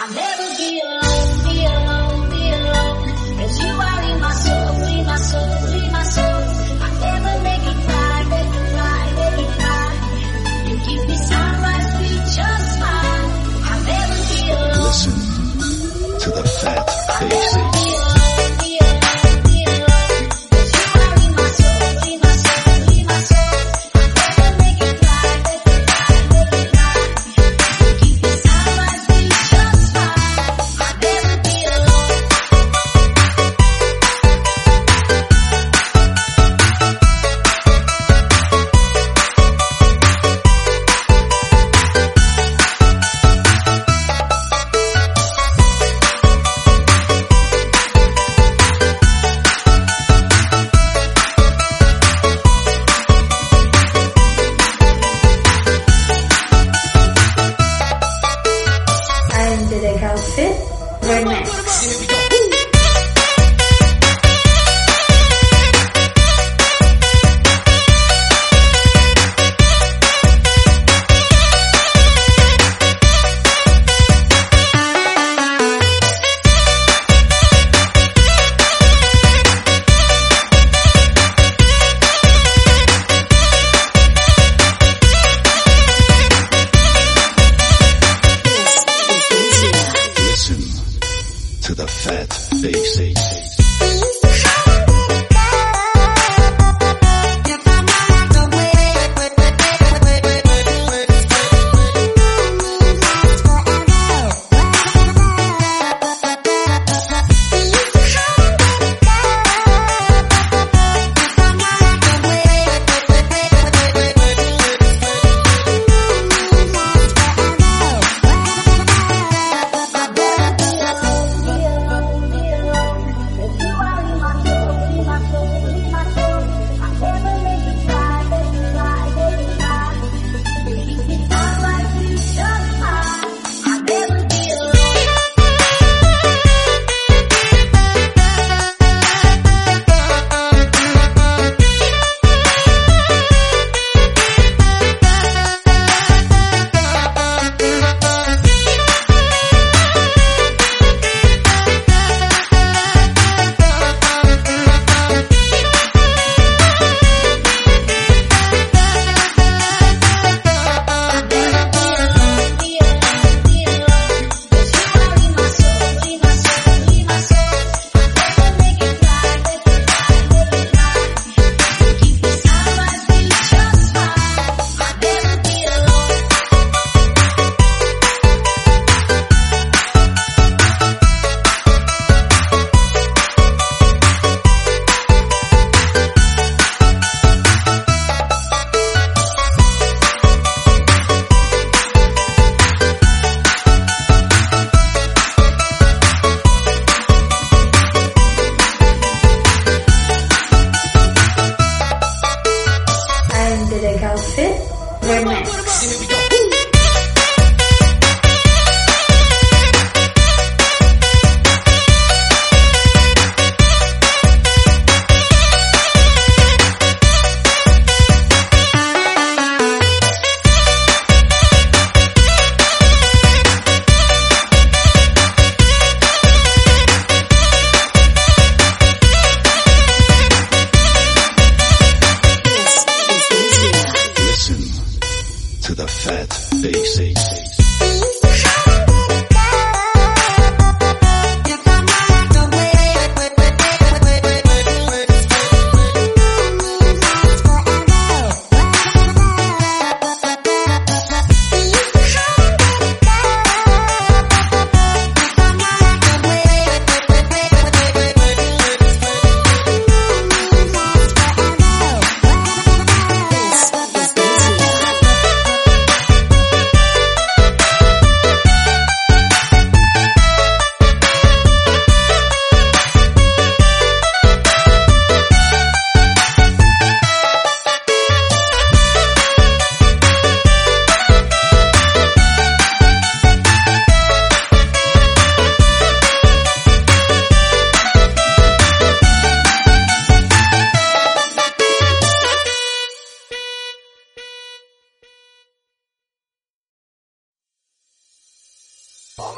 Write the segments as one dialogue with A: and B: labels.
A: I'll never be alone, be alone, be alone. Cause you are Here we go.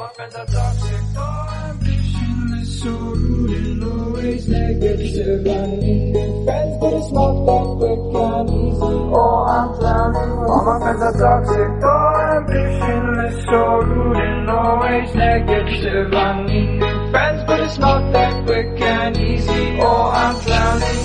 A: up in
B: so rude always negative. I need new friends, but it's not that quick and easy. Oh, I'm drowning. I'm up in the dark. Ambitionless, so rude always negative. I need new friends, but it's not that quick and easy. Oh, I'm drowning.